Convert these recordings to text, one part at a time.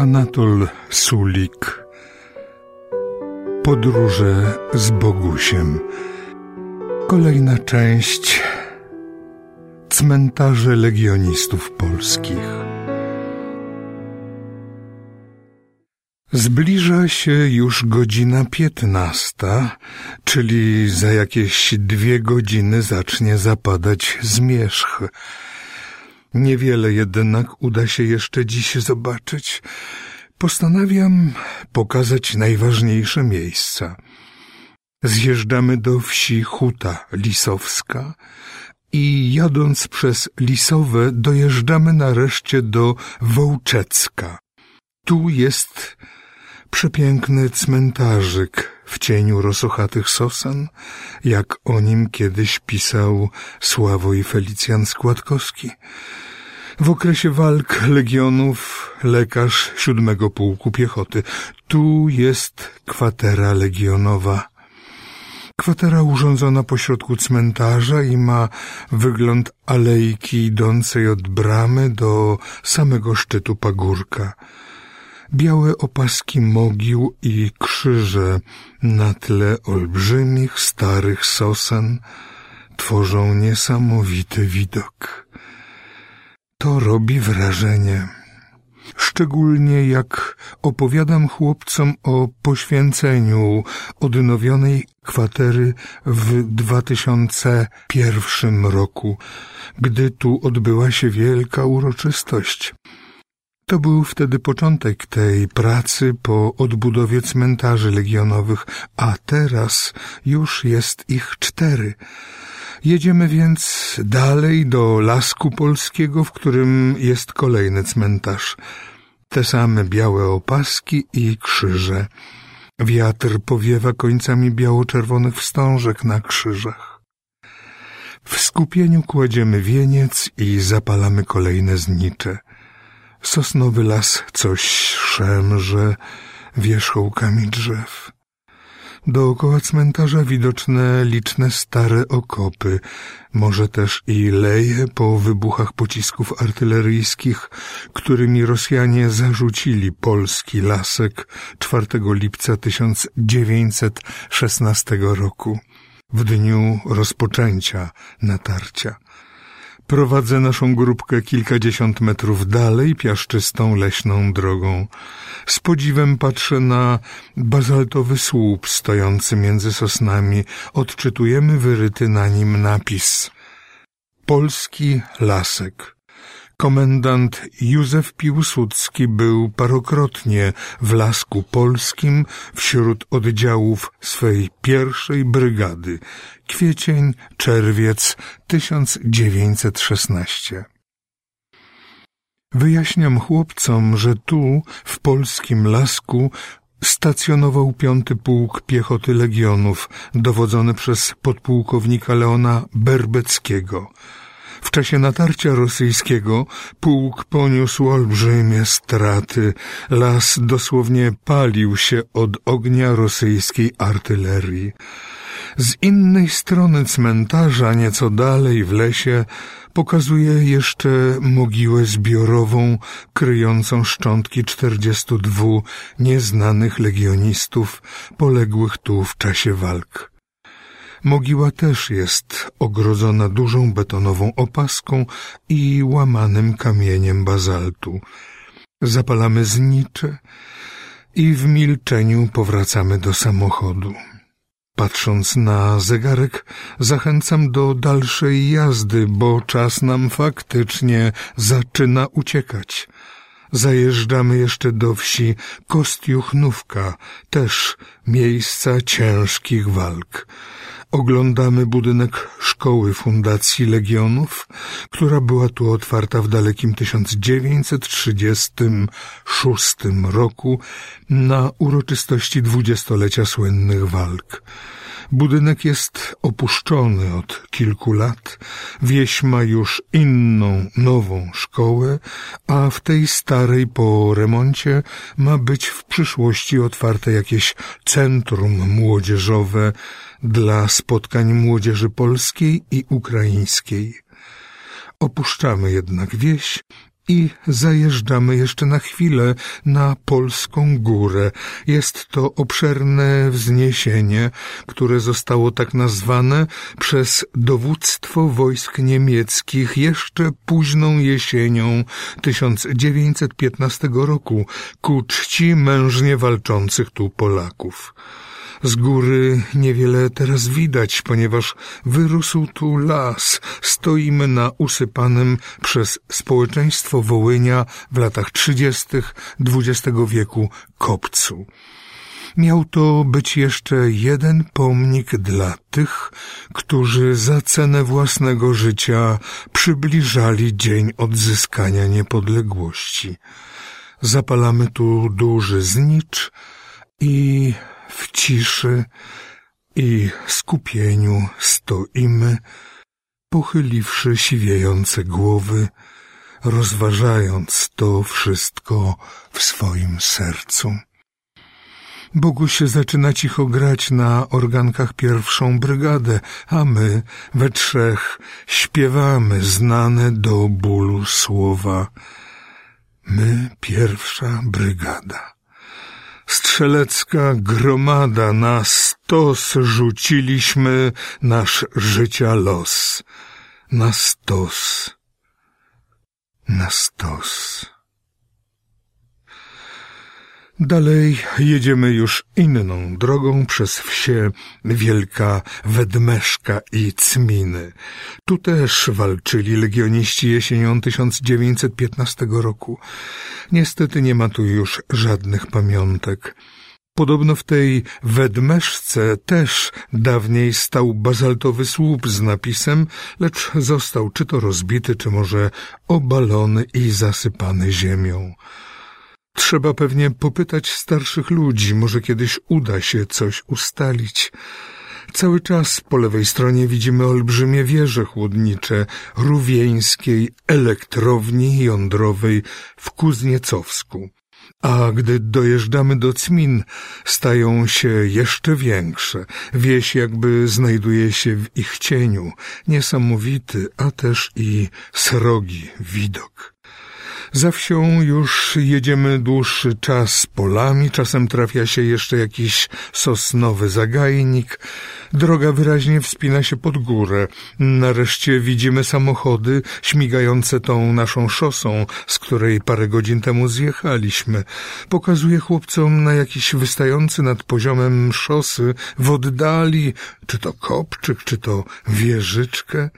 Anatol Sulik. Podróże z Bogusiem. Kolejna część. Cmentarze Legionistów Polskich. Zbliża się już godzina piętnasta, czyli za jakieś dwie godziny zacznie zapadać zmierzch. Niewiele jednak uda się jeszcze dziś zobaczyć. Postanawiam pokazać najważniejsze miejsca. Zjeżdżamy do wsi Huta Lisowska i jadąc przez Lisowe dojeżdżamy nareszcie do Wołczecka. Tu jest przepiękny cmentarzyk w cieniu rosochatych sosen, jak o nim kiedyś pisał Sławoj Felicjan Składkowski. W okresie walk legionów lekarz siódmego pułku piechoty. Tu jest kwatera legionowa. Kwatera urządzona pośrodku cmentarza i ma wygląd alejki idącej od bramy do samego szczytu pagórka białe opaski mogił i krzyże na tle olbrzymich, starych sosen tworzą niesamowity widok. To robi wrażenie. Szczególnie jak opowiadam chłopcom o poświęceniu odnowionej kwatery w 2001 roku, gdy tu odbyła się wielka uroczystość. To był wtedy początek tej pracy po odbudowie cmentarzy legionowych, a teraz już jest ich cztery. Jedziemy więc dalej do Lasku Polskiego, w którym jest kolejny cmentarz. Te same białe opaski i krzyże. Wiatr powiewa końcami biało-czerwonych wstążek na krzyżach. W skupieniu kładziemy wieniec i zapalamy kolejne znicze. Sosnowy las coś szemrze wierzchołkami drzew. Dookoła cmentarza widoczne liczne stare okopy, może też i leje po wybuchach pocisków artyleryjskich, którymi Rosjanie zarzucili polski lasek 4 lipca 1916 roku, w dniu rozpoczęcia natarcia. Prowadzę naszą grupkę kilkadziesiąt metrów dalej piaszczystą leśną drogą. Z podziwem patrzę na bazaltowy słup stojący między sosnami. Odczytujemy wyryty na nim napis. Polski lasek. Komendant Józef Piłsudski był parokrotnie w Lasku Polskim wśród oddziałów swej pierwszej brygady. Kwiecień, czerwiec 1916. Wyjaśniam chłopcom, że tu, w polskim lasku, stacjonował piąty pułk piechoty legionów, dowodzony przez podpułkownika Leona Berbeckiego – w czasie natarcia rosyjskiego pułk poniósł olbrzymie straty. Las dosłownie palił się od ognia rosyjskiej artylerii. Z innej strony cmentarza, nieco dalej w lesie, pokazuje jeszcze mogiłę zbiorową, kryjącą szczątki czterdziestu dwóch nieznanych legionistów poległych tu w czasie walk. Mogiła też jest ogrodzona dużą betonową opaską i łamanym kamieniem bazaltu. Zapalamy znicze i w milczeniu powracamy do samochodu. Patrząc na zegarek, zachęcam do dalszej jazdy, bo czas nam faktycznie zaczyna uciekać. Zajeżdżamy jeszcze do wsi Kostiuchnówka, też miejsca ciężkich walk. Oglądamy budynek szkoły Fundacji Legionów, która była tu otwarta w dalekim 1936 roku na uroczystości dwudziestolecia słynnych walk. Budynek jest opuszczony od kilku lat. Wieś ma już inną, nową szkołę, a w tej starej po remoncie ma być w przyszłości otwarte jakieś centrum młodzieżowe dla spotkań młodzieży polskiej i ukraińskiej. Opuszczamy jednak wieś i zajeżdżamy jeszcze na chwilę na Polską Górę. Jest to obszerne wzniesienie, które zostało tak nazwane przez dowództwo wojsk niemieckich jeszcze późną jesienią 1915 roku ku czci mężnie walczących tu Polaków. Z góry niewiele teraz widać, ponieważ wyrósł tu las. Stoimy na usypanym przez społeczeństwo Wołynia w latach trzydziestych XX wieku kopcu. Miał to być jeszcze jeden pomnik dla tych, którzy za cenę własnego życia przybliżali dzień odzyskania niepodległości. Zapalamy tu duży znicz i w ciszy i skupieniu stoimy, pochyliwszy siwiejące głowy, rozważając to wszystko w swoim sercu. Boguś zaczyna cicho grać na organkach pierwszą brygadę, a my we trzech śpiewamy znane do bólu słowa. My pierwsza brygada. Strzelecka gromada na stos rzuciliśmy nasz życia los. Na stos. Na stos. Dalej jedziemy już inną drogą przez wsie Wielka Wedmeszka i Cminy. Tu też walczyli legioniści jesienią 1915 roku. Niestety nie ma tu już żadnych pamiątek. Podobno w tej Wedmeszce też dawniej stał bazaltowy słup z napisem, lecz został czy to rozbity, czy może obalony i zasypany ziemią. Trzeba pewnie popytać starszych ludzi, może kiedyś uda się coś ustalić. Cały czas po lewej stronie widzimy olbrzymie wieże chłodnicze rówieńskiej elektrowni jądrowej w Kuzniecowsku. A gdy dojeżdżamy do Cmin, stają się jeszcze większe. Wieś jakby znajduje się w ich cieniu. Niesamowity, a też i srogi widok. Za wsią już jedziemy dłuższy czas polami, czasem trafia się jeszcze jakiś sosnowy zagajnik. Droga wyraźnie wspina się pod górę. Nareszcie widzimy samochody śmigające tą naszą szosą, z której parę godzin temu zjechaliśmy. Pokazuje chłopcom na jakiś wystający nad poziomem szosy w oddali, czy to kopczyk, czy to wieżyczkę.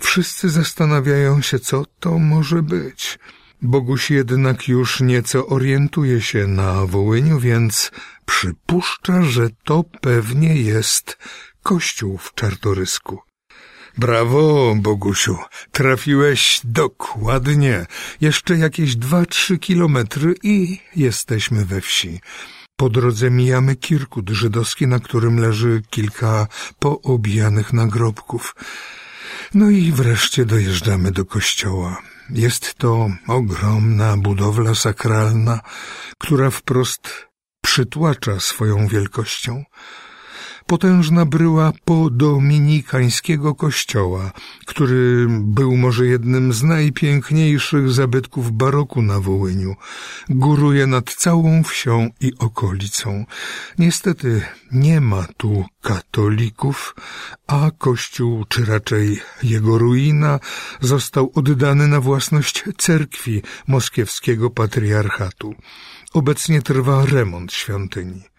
Wszyscy zastanawiają się, co to może być. Boguś jednak już nieco orientuje się na Wołyniu, więc przypuszcza, że to pewnie jest kościół w Czartorysku. Brawo, Bogusiu, trafiłeś dokładnie. Jeszcze jakieś dwa, trzy kilometry i jesteśmy we wsi. Po drodze mijamy Kirkut żydowski, na którym leży kilka poobijanych nagrobków. No i wreszcie dojeżdżamy do kościoła. Jest to ogromna budowla sakralna, która wprost przytłacza swoją wielkością potężna bryła podominikańskiego kościoła, który był może jednym z najpiękniejszych zabytków baroku na Wołyniu. Góruje nad całą wsią i okolicą. Niestety nie ma tu katolików, a kościół, czy raczej jego ruina, został oddany na własność cerkwi moskiewskiego patriarchatu. Obecnie trwa remont świątyni.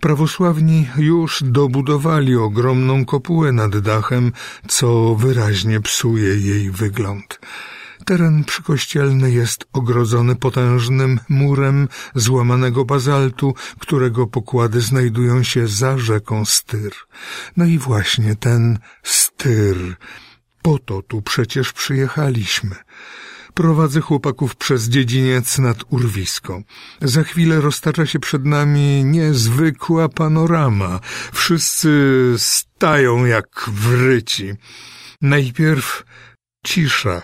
Prawosławni już dobudowali ogromną kopułę nad dachem, co wyraźnie psuje jej wygląd. Teren przykościelny jest ogrodzony potężnym murem złamanego bazaltu, którego pokłady znajdują się za rzeką Styr. No i właśnie ten Styr. Po to tu przecież przyjechaliśmy. Prowadzę chłopaków przez dziedziniec nad urwisko. Za chwilę roztacza się przed nami niezwykła panorama. Wszyscy stają jak wryci. Najpierw cisza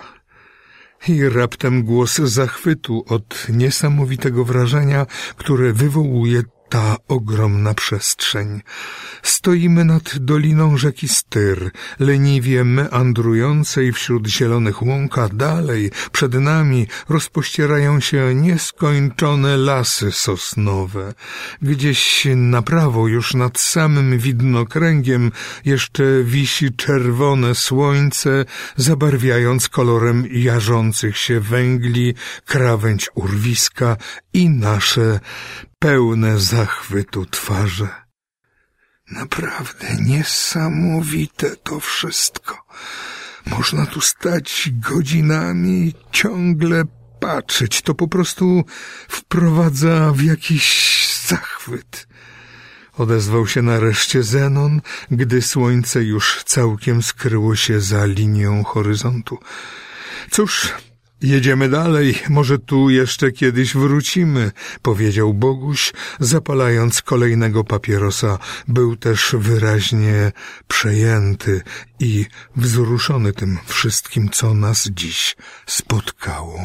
i raptem głos zachwytu od niesamowitego wrażenia, które wywołuje ta ogromna przestrzeń. Stoimy nad doliną rzeki Styr, leniwie meandrującej wśród zielonych łąk, a dalej przed nami rozpościerają się nieskończone lasy sosnowe. Gdzieś na prawo, już nad samym widnokręgiem, jeszcze wisi czerwone słońce, zabarwiając kolorem jarzących się węgli krawędź urwiska i nasze pełne zachwytu twarze. Naprawdę niesamowite to wszystko. Można tu stać godzinami i ciągle patrzeć. To po prostu wprowadza w jakiś zachwyt. Odezwał się nareszcie Zenon, gdy słońce już całkiem skryło się za linią horyzontu. Cóż, Jedziemy dalej, może tu jeszcze kiedyś wrócimy, powiedział Boguś, zapalając kolejnego papierosa. Był też wyraźnie przejęty i wzruszony tym wszystkim, co nas dziś spotkało.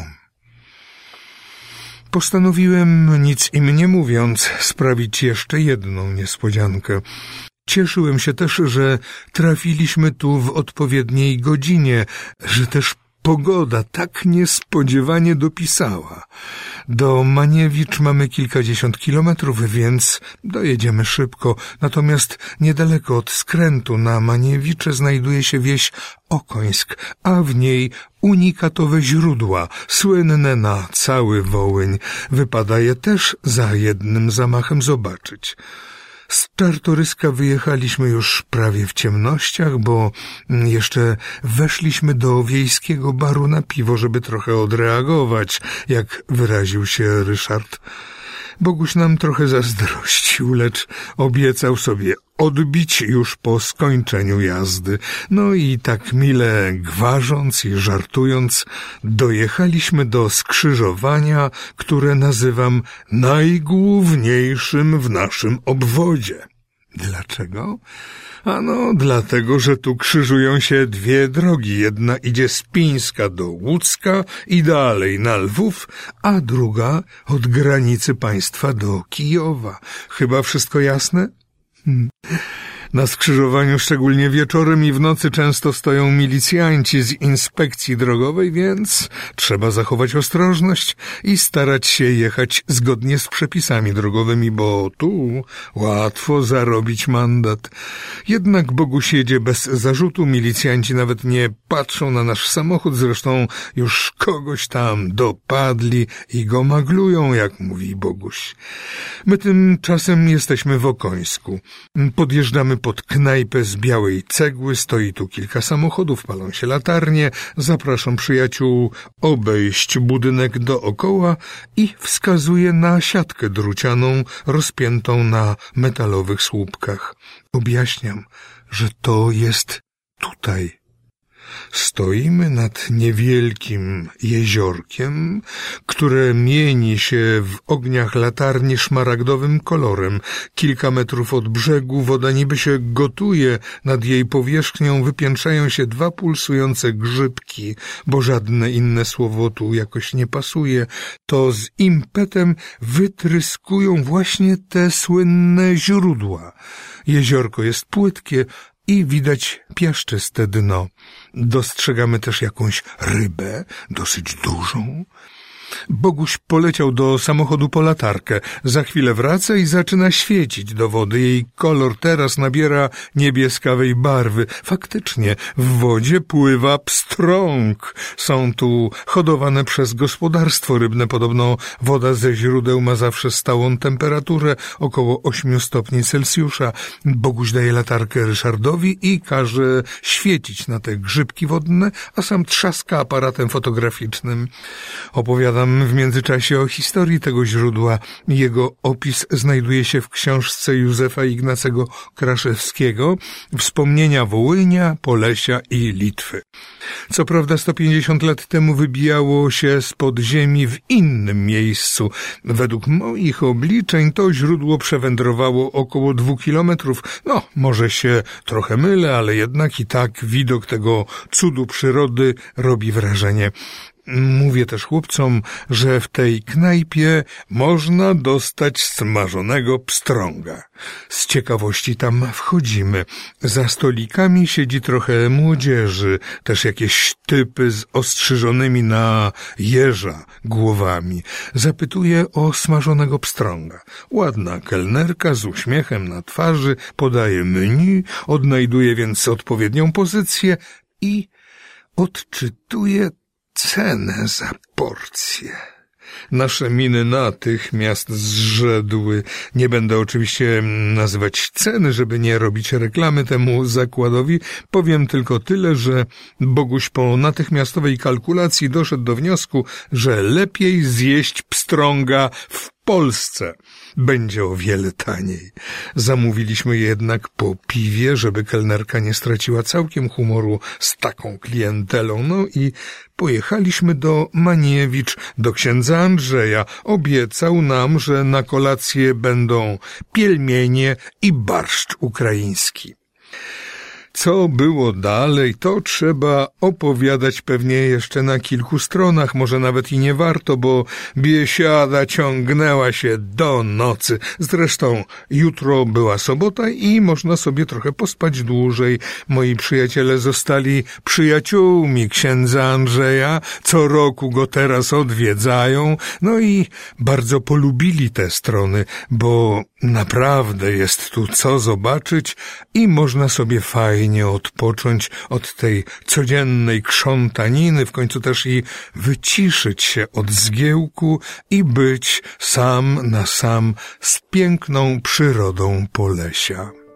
Postanowiłem, nic im nie mówiąc, sprawić jeszcze jedną niespodziankę. Cieszyłem się też, że trafiliśmy tu w odpowiedniej godzinie, że też pogoda tak niespodziewanie dopisała. Do Maniewicz mamy kilkadziesiąt kilometrów, więc dojedziemy szybko. Natomiast niedaleko od skrętu na Maniewicze znajduje się wieś Okońsk, a w niej unikatowe źródła, słynne na cały Wołyń. Wypada je też za jednym zamachem zobaczyć. Z Czartoryska wyjechaliśmy już prawie w ciemnościach, bo jeszcze weszliśmy do wiejskiego baru na piwo, żeby trochę odreagować, jak wyraził się Ryszard. Boguś nam trochę zazdrościł, lecz obiecał sobie odbić już po skończeniu jazdy. No i tak mile gwarząc i żartując, dojechaliśmy do skrzyżowania, które nazywam najgłówniejszym w naszym obwodzie. Dlaczego? Ano, dlatego, że tu krzyżują się dwie drogi. Jedna idzie z Pińska do Łódzka i dalej na Lwów, a druga od granicy państwa do Kijowa. Chyba wszystko jasne? Hmm. Na skrzyżowaniu, szczególnie wieczorem i w nocy, często stoją milicjanci z inspekcji drogowej, więc trzeba zachować ostrożność i starać się jechać zgodnie z przepisami drogowymi, bo tu łatwo zarobić mandat. Jednak Boguś jedzie bez zarzutu, milicjanci nawet nie patrzą na nasz samochód, zresztą już kogoś tam dopadli i go maglują, jak mówi Boguś. My tymczasem jesteśmy w Okońsku. Podjeżdżamy pod knajpę z białej cegły, stoi tu kilka samochodów, palą się latarnie. Zapraszam przyjaciół obejść budynek dookoła i wskazuje na siatkę drucianą rozpiętą na metalowych słupkach. Objaśniam, że to jest tutaj, Stoimy nad niewielkim jeziorkiem, które mieni się w ogniach latarni szmaragdowym kolorem. Kilka metrów od brzegu woda niby się gotuje, nad jej powierzchnią wypiętrzają się dwa pulsujące grzybki, bo żadne inne słowo tu jakoś nie pasuje. To z impetem wytryskują właśnie te słynne źródła. Jeziorko jest płytkie, i widać piaszczyste dno. Dostrzegamy też jakąś rybę, dosyć dużą, Boguś poleciał do samochodu po latarkę. Za chwilę wraca i zaczyna świecić do wody. Jej kolor teraz nabiera niebieskawej barwy. Faktycznie, w wodzie pływa pstrąg. Są tu hodowane przez gospodarstwo rybne. Podobno woda ze źródeł ma zawsze stałą temperaturę, około 8 stopni Celsjusza. Boguś daje latarkę Ryszardowi i każe świecić na te grzybki wodne, a sam trzaska aparatem fotograficznym. Opowiada Opowiadam w międzyczasie o historii tego źródła. Jego opis znajduje się w książce Józefa Ignacego Kraszewskiego Wspomnienia Wołynia, Polesia i Litwy. Co prawda 150 lat temu wybijało się spod ziemi w innym miejscu. Według moich obliczeń to źródło przewędrowało około dwóch kilometrów. No, może się trochę mylę, ale jednak i tak widok tego cudu przyrody robi wrażenie. Mówię też chłopcom, że w tej knajpie można dostać smażonego pstrąga. Z ciekawości tam wchodzimy. Za stolikami siedzi trochę młodzieży, też jakieś typy z ostrzyżonymi na jeża głowami. Zapytuję o smażonego pstrąga. Ładna kelnerka z uśmiechem na twarzy podaje menu, odnajduje więc odpowiednią pozycję i odczytuje cenę za porcję. Nasze miny natychmiast zrzedły. Nie będę oczywiście nazywać ceny, żeby nie robić reklamy temu zakładowi. Powiem tylko tyle, że Boguś po natychmiastowej kalkulacji doszedł do wniosku, że lepiej zjeść pstrąga w Polsce będzie o wiele taniej. Zamówiliśmy jednak po piwie, żeby kelnerka nie straciła całkiem humoru z taką klientelą. No i pojechaliśmy do Maniewicz, do księdza Andrzeja. Obiecał nam, że na kolację będą pielmienie i barszcz ukraiński. Co było dalej, to trzeba opowiadać pewnie jeszcze na kilku stronach, może nawet i nie warto, bo biesiada ciągnęła się do nocy. Zresztą jutro była sobota i można sobie trochę pospać dłużej. Moi przyjaciele zostali przyjaciółmi księdza Andrzeja, co roku go teraz odwiedzają, no i bardzo polubili te strony, bo naprawdę jest tu co zobaczyć i można sobie fajnie fajnie odpocząć od tej codziennej krzątaniny, w końcu też i wyciszyć się od zgiełku i być sam na sam z piękną przyrodą Polesia.